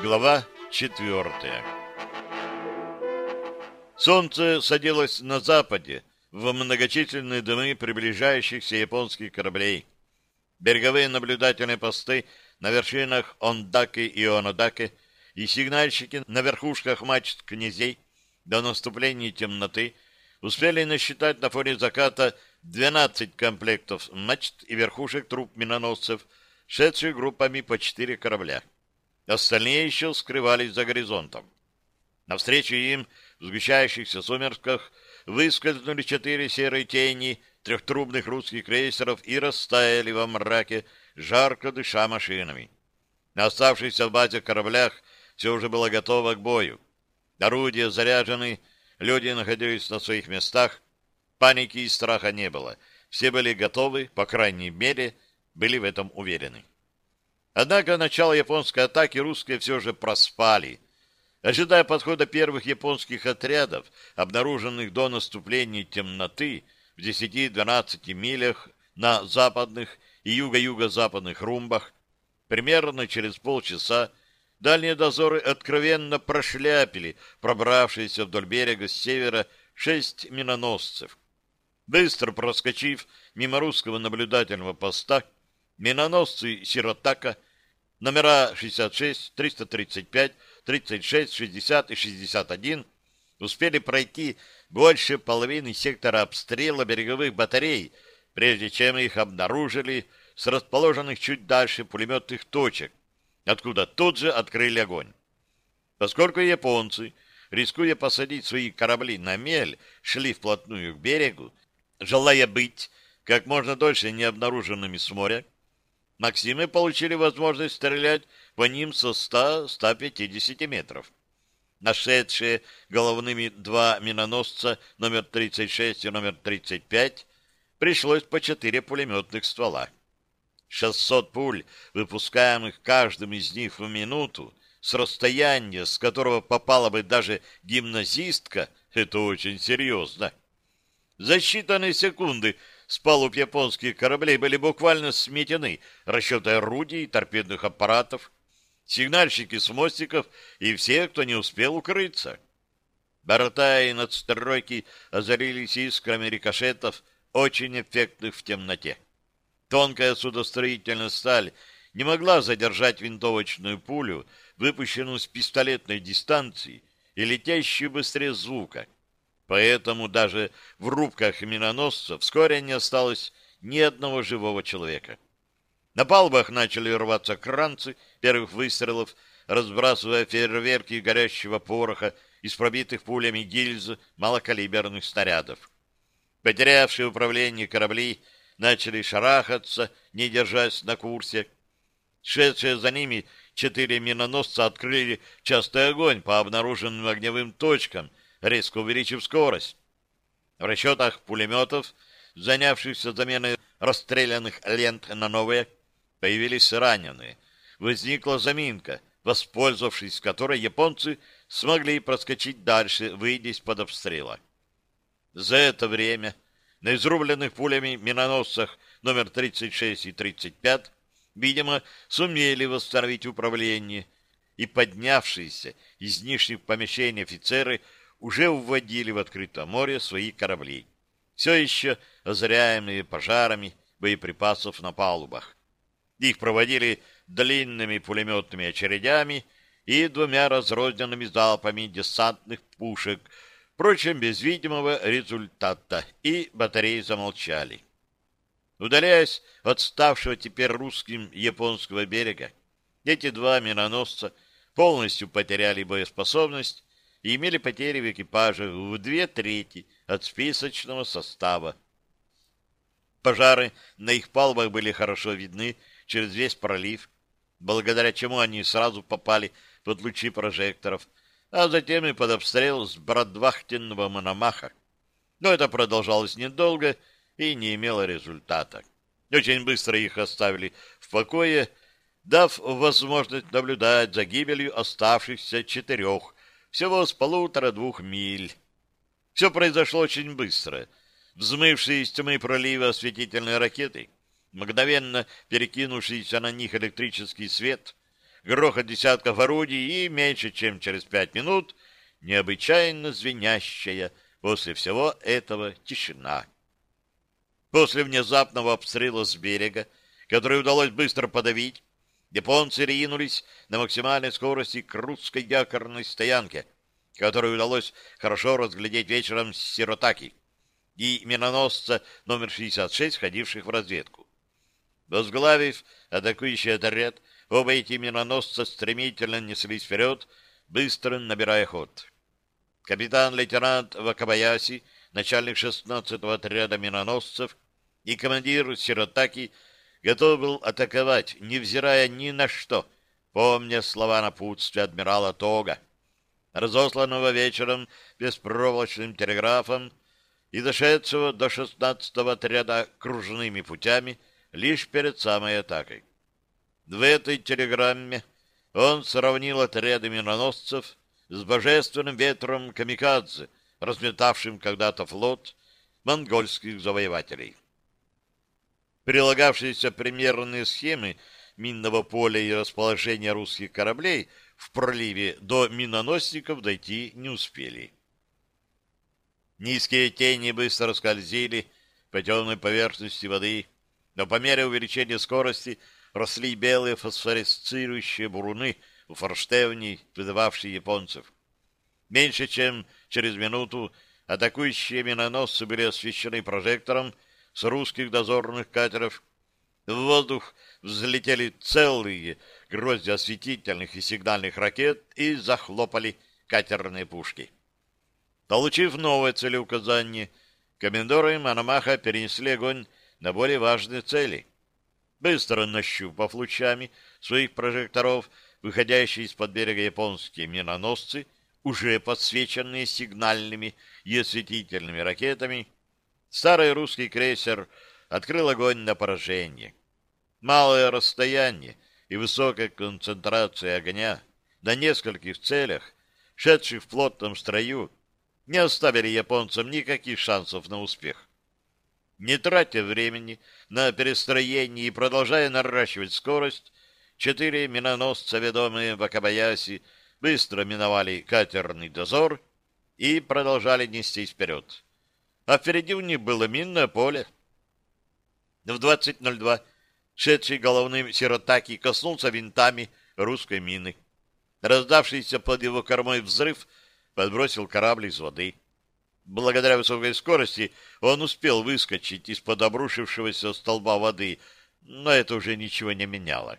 Глава четвертая Солнце садилось на западе в многочисленные дымы приближающихся японских кораблей. Береговые наблюдательные посты на вершинах Ондаки и Онодаки и сигнальщики на верхушках мачт князей до наступления темноты успели насчитать на фоне заката 12 комплектов мачт и верхушек труб миноносцев, шедших группами по четыре корабля. Остальные еще скрывались за горизонтом. Навстречу им в сгущающихся сумерках выскользнули четыре серые тени трехтрубных русских крейсеров и растаяли во мраке, жарко дыша машинами. На оставшихся в базе кораблях все уже было готово к бою. Орудия заряжены, люди находились на своих местах, паники и страха не было. Все были готовы, по крайней мере, были в этом уверены. Однако начало японской атаки русские все же проспали. Ожидая подхода первых японских отрядов, обнаруженных до наступления темноты в 10-12 милях на западных и юго-юго-западных румбах, примерно через полчаса дальние дозоры откровенно прошляпили пробравшиеся вдоль берега с севера шесть миноносцев. Быстро проскочив мимо русского наблюдательного поста, миноносцы «Сиротака» Номера 66, 335, 36, 60 и 61 успели пройти больше половины сектора обстрела береговых батарей, прежде чем их обнаружили с расположенных чуть дальше пулеметных точек, откуда тут же открыли огонь. Поскольку японцы, рискуя посадить свои корабли на мель, шли вплотную к берегу, желая быть как можно дольше необнаруженными с моря, Максимы получили возможность стрелять по ним со 100-150 метров. Нашедшие головными два миноносца номер 36 и номер 35 пришлось по четыре пулеметных ствола. 600 пуль, выпускаемых каждым из них в минуту, с расстояния, с которого попала бы даже гимназистка, это очень серьезно. За считанные секунды с палуб японских кораблей были буквально сметены расчеты орудий торпедных аппаратов, сигнальщики с мостиков и все, кто не успел укрыться. Борта и надстройки озарились искрами рикошетов, очень эффектных в темноте. Тонкая судостроительная сталь не могла задержать винтовочную пулю, выпущенную с пистолетной дистанции и летящую быстрее звука — Поэтому даже в рубках миноносцев вскоре не осталось ни одного живого человека. На палубах начали рваться кранцы первых выстрелов, разбрасывая фейерверки горящего пороха из пробитых пулями гильз малокалиберных снарядов. Потерявшие управление корабли начали шарахаться, не держась на курсе. Шедшие за ними четыре миноносца открыли частый огонь по обнаруженным огневым точкам, резко увеличив скорость. В расчетах пулеметов, занявшихся заменой расстрелянных лент на новые, появились раненые. Возникла заминка, воспользовавшись которой японцы смогли проскочить дальше, выйдя из-под обстрела. За это время на изрубленных пулями миноносцах номер 36 и 35, видимо, сумели восстановить управление, и поднявшиеся из нижних помещений офицеры уже уводили в открытое море свои корабли, все еще озряемые пожарами боеприпасов на палубах. Их проводили длинными пулеметными очередями и двумя разрозненными залпами десантных пушек, впрочем, без видимого результата, и батареи замолчали. Удаляясь от ставшего теперь русским японского берега, эти два миноносца полностью потеряли боеспособность и имели потери в экипажах в две трети от списочного состава. Пожары на их палубах были хорошо видны через весь пролив, благодаря чему они сразу попали под лучи прожекторов, а затем и под обстрел с брадвахтенного мономаха. Но это продолжалось недолго и не имело результата. Очень быстро их оставили в покое, дав возможность наблюдать за гибелью оставшихся четырех всего с полутора-двух миль. Все произошло очень быстро. Взмывшие из тьмы пролива осветительные ракеты, мгновенно перекинувшиеся на них электрический свет, грохот десятков орудий и меньше чем через пять минут необычайно звенящая после всего этого тишина. После внезапного обстрела с берега, который удалось быстро подавить, японцы ринулись на максимальной скорости к русской якорной стоянке, которую удалось хорошо разглядеть вечером с Сиротаки и миноносца номер 66, ходивших в разведку. Возглавив атакующий отряд, оба эти миноносца стремительно неслись вперед, быстро набирая ход. Капитан-лейтенант Вакабаяси, начальник 16-го отряда миноносцев, и командир Сиротаки готов был атаковать, невзирая ни на что, помня слова напутствия адмирала Тога, разосланного вечером беспроволочным телеграфом и дошедшего до 16-го отряда кружными путями лишь перед самой атакой. В этой телеграмме он сравнил отряды миноносцев с божественным ветром камикадзе, разметавшим когда-то флот монгольских завоевателей. Прилагавшиеся примерные схемы минного поля и расположения русских кораблей в проливе до миноносников дойти не успели. Низкие тени быстро скользили по темной поверхности воды, но по мере увеличения скорости росли белые фосфоресцирующие буруны у форштевней, выдававшие японцев. Меньше чем через минуту атакующие миноносцы были освещены прожектором с русских дозорных катеров. В воздух взлетели целые грозди осветительных и сигнальных ракет и захлопали катерные пушки. Получив новое целеуказание, комендоры Мономаха перенесли огонь на более важные цели. Быстро нащупав лучами своих прожекторов, выходящие из-под берега японские миноносцы, уже подсвеченные сигнальными и осветительными ракетами, старый русский крейсер открыл огонь на поражение. Малое расстояние и высокая концентрация огня на нескольких целях, шедших в плотном строю, не оставили японцам никаких шансов на успех. Не тратя времени на перестроение и продолжая наращивать скорость, четыре миноносца, ведомые Вакабаяси, быстро миновали катерный дозор и продолжали нестись вперед. А впереди у них было минное поле. В 20.02 шедший головным Сиротаки коснулся винтами русской мины. Раздавшийся под его кормой взрыв подбросил корабль из воды. Благодаря высокой скорости он успел выскочить из-под обрушившегося столба воды, но это уже ничего не меняло.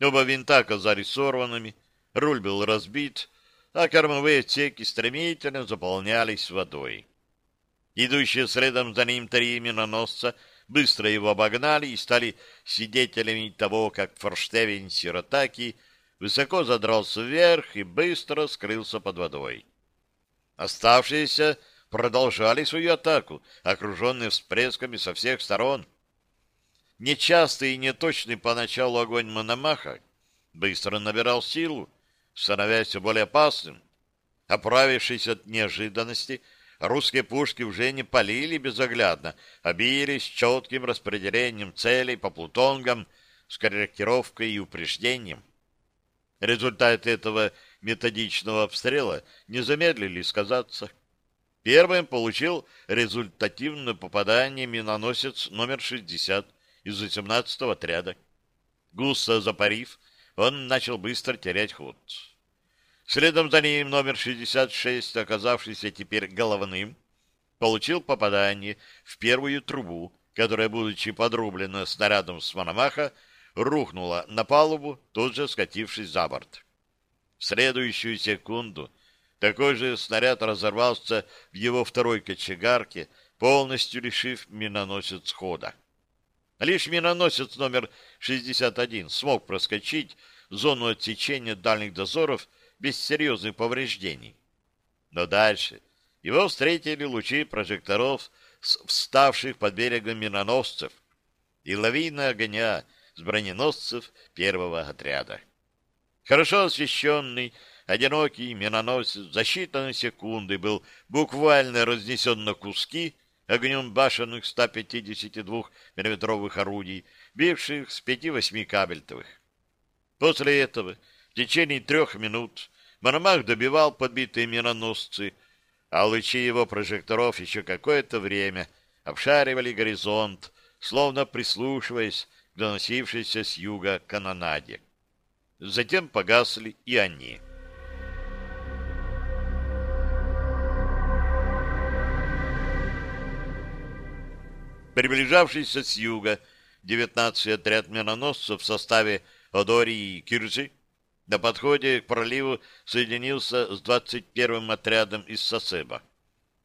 Оба винта оказались сорванными, руль был разбит, а кормовые отсеки стремительно заполнялись водой. Идущие следом за ним три миноносца быстро его обогнали и стали свидетелями того, как форштевень Сиротаки высоко задрался вверх и быстро скрылся под водой. Оставшиеся продолжали свою атаку, окруженные всплесками со всех сторон. Нечастый и неточный поначалу огонь Мономаха быстро набирал силу, становясь все более опасным. Оправившись от неожиданности, русские пушки уже не полили безоглядно, а бились четким распределением целей по плутонгам с корректировкой и упреждением. Результат этого методичного обстрела не замедлили сказаться. Первым получил результативное попадание миноносец номер 60 из 18-го отряда. Густо запарив, он начал быстро терять ход. Следом за ним номер 66, оказавшийся теперь головным, получил попадание в первую трубу, которая, будучи подрублена снарядом с Мономаха, рухнула на палубу, тут же скатившись за борт. В следующую секунду такой же снаряд разорвался в его второй кочегарке, полностью лишив миноносец хода. Лишь миноносец номер 61 смог проскочить зону отсечения дальних дозоров без серьезных повреждений. Но дальше его встретили лучи прожекторов вставших под берегом миноносцев и лавина огня с броненосцев первого отряда. Хорошо освещенный, одинокий миноносец за считанные секунды был буквально разнесен на куски огнем башенных 152 миллиметровых орудий, бивших с 5-8 кабельтовых. После этого В течение трех минут Мономах добивал подбитые миноносцы, а лучи его прожекторов еще какое-то время обшаривали горизонт, словно прислушиваясь к доносившейся с юга канонаде. Затем погасли и они. Приближавшийся с юга 19-й отряд миноносцев в составе Одори и Киржи на подходе к проливу соединился с 21-м отрядом из Сосеба,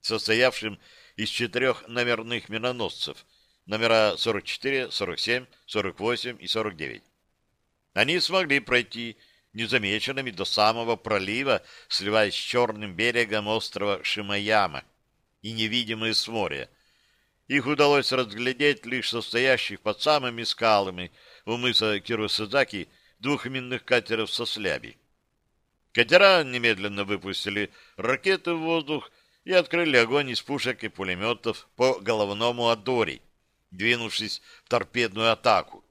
состоявшим из четырех номерных миноносцев, номера 44, 47, 48 и 49. Они смогли пройти незамеченными до самого пролива, сливаясь с черным берегом острова Шимаяма и невидимые с моря. Их удалось разглядеть лишь состоящих под самыми скалами у мыса Киросадзаки двух минных катеров со сляби. Катера немедленно выпустили ракеты в воздух и открыли огонь из пушек и пулеметов по головному Адори, двинувшись в торпедную атаку.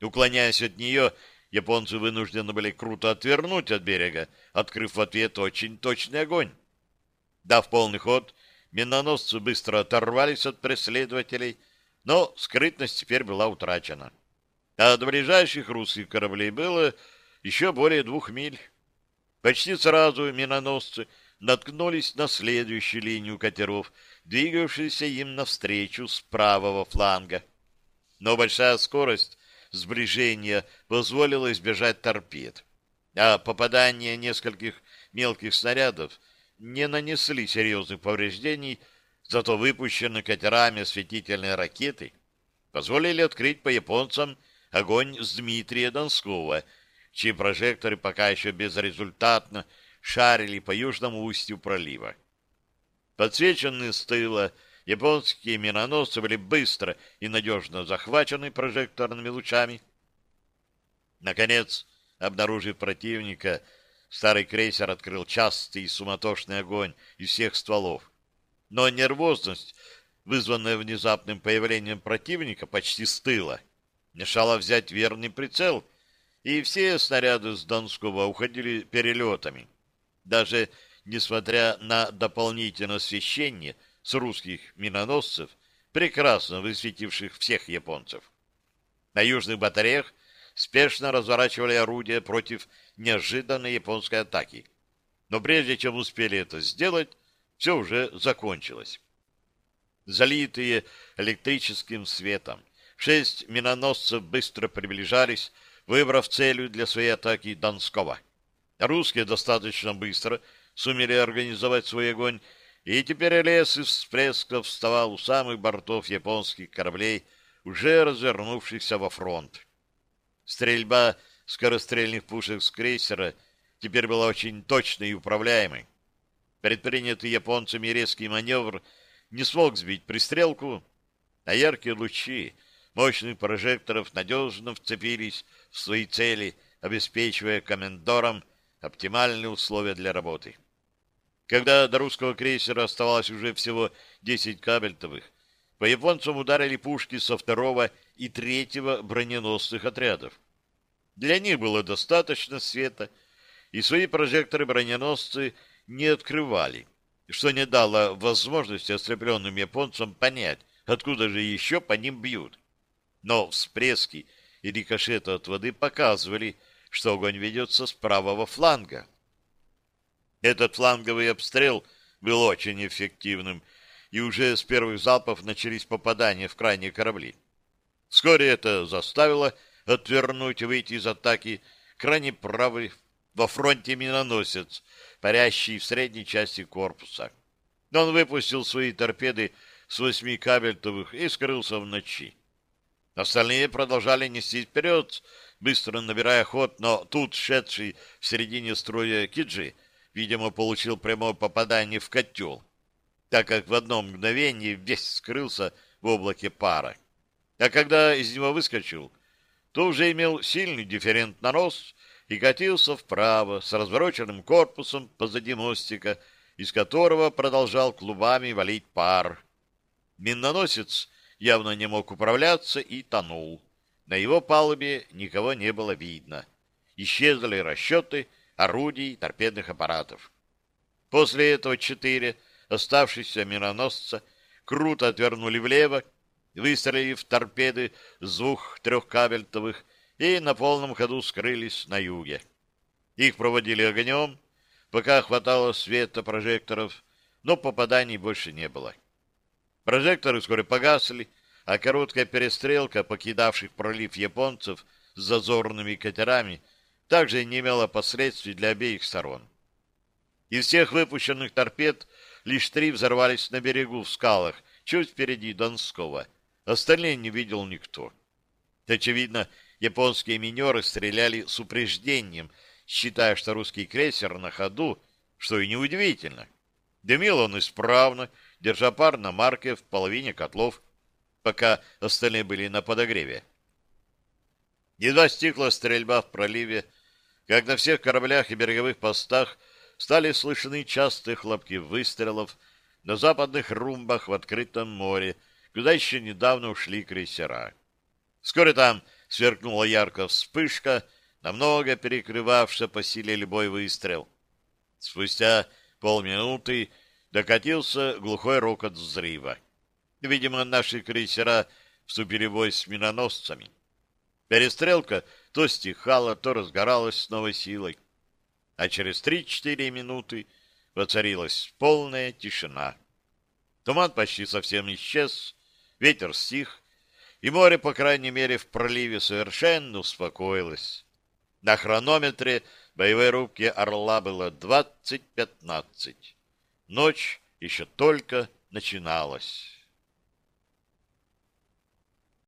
Уклоняясь от нее, японцы вынуждены были круто отвернуть от берега, открыв в ответ очень точный огонь. Дав полный ход, миноносцы быстро оторвались от преследователей, но скрытность теперь была утрачена а до ближайших русских кораблей было еще более двух миль. Почти сразу миноносцы наткнулись на следующую линию катеров, двигавшуюся им навстречу с правого фланга. Но большая скорость сближения позволила избежать торпед, а попадание нескольких мелких снарядов не нанесли серьезных повреждений, зато выпущенные катерами осветительные ракеты позволили открыть по японцам огонь с Дмитрия Донского, чьи прожекторы пока еще безрезультатно шарили по южному устью пролива. Подсвеченные с тыла японские миноносцы были быстро и надежно захвачены прожекторными лучами. Наконец, обнаружив противника, старый крейсер открыл частый и суматошный огонь из всех стволов. Но нервозность, вызванная внезапным появлением противника почти с тыла, мешало взять верный прицел, и все снаряды с Донского уходили перелетами. Даже несмотря на дополнительное освещение с русских миноносцев, прекрасно высветивших всех японцев. На южных батареях спешно разворачивали орудия против неожиданной японской атаки. Но прежде чем успели это сделать, все уже закончилось. Залитые электрическим светом, Шесть миноносцев быстро приближались, выбрав целью для своей атаки Донского. Русские достаточно быстро сумели организовать свой огонь, и теперь лес из всплесков вставал у самых бортов японских кораблей, уже развернувшихся во фронт. Стрельба скорострельных пушек с крейсера теперь была очень точной и управляемой. Предпринятый японцами резкий маневр не смог сбить пристрелку, а яркие лучи мощных прожекторов надежно вцепились в свои цели, обеспечивая комендорам оптимальные условия для работы. Когда до русского крейсера оставалось уже всего 10 кабельтовых, по японцам ударили пушки со второго и третьего броненосных отрядов. Для них было достаточно света, и свои прожекторы броненосцы не открывали, что не дало возможности ослепленным японцам понять, откуда же еще по ним бьют но всплески и рикошеты от воды показывали, что огонь ведется с правого фланга. Этот фланговый обстрел был очень эффективным, и уже с первых залпов начались попадания в крайние корабли. Вскоре это заставило отвернуть и выйти из атаки крайне правый во фронте миноносец, парящий в средней части корпуса. Он выпустил свои торпеды с восьми кабельтовых и скрылся в ночи. Остальные продолжали нести вперед, быстро набирая ход, но тут шедший в середине строя Киджи, видимо, получил прямое попадание в котел, так как в одно мгновение весь скрылся в облаке пара. А когда из него выскочил, то уже имел сильный дифферент на нос и катился вправо с развороченным корпусом позади мостика, из которого продолжал клубами валить пар. Миноносец явно не мог управляться и тонул. На его палубе никого не было видно. Исчезли расчеты орудий торпедных аппаратов. После этого четыре оставшиеся миноносца круто отвернули влево, выстрелив торпеды с двух трехкабельтовых и на полном ходу скрылись на юге. Их проводили огнем, пока хватало света прожекторов, но попаданий больше не было. Прожекторы вскоре погасли, а короткая перестрелка покидавших пролив японцев с зазорными катерами также не имела последствий для обеих сторон. Из всех выпущенных торпед лишь три взорвались на берегу в скалах, чуть впереди Донского. Остальные не видел никто. Очевидно, японские минеры стреляли с упреждением, считая, что русский крейсер на ходу, что и неудивительно. Дымил он исправно, держа пар на марке в половине котлов, пока остальные были на подогреве. Едва стихла стрельба в проливе, как на всех кораблях и береговых постах стали слышны частые хлопки выстрелов на западных румбах в открытом море, куда еще недавно ушли крейсера. Вскоре там сверкнула яркая вспышка, намного перекрывавшая по силе любой выстрел. Спустя полминуты докатился глухой рокот взрыва. Видимо, наши крейсера вступили в бой с миноносцами. Перестрелка то стихала, то разгоралась с новой силой а через три-четыре минуты воцарилась полная тишина. Туман почти совсем исчез, ветер стих, и море, по крайней мере, в проливе совершенно успокоилось. На хронометре боевой рубки «Орла» было двадцать пятнадцать. Ночь еще только начиналась.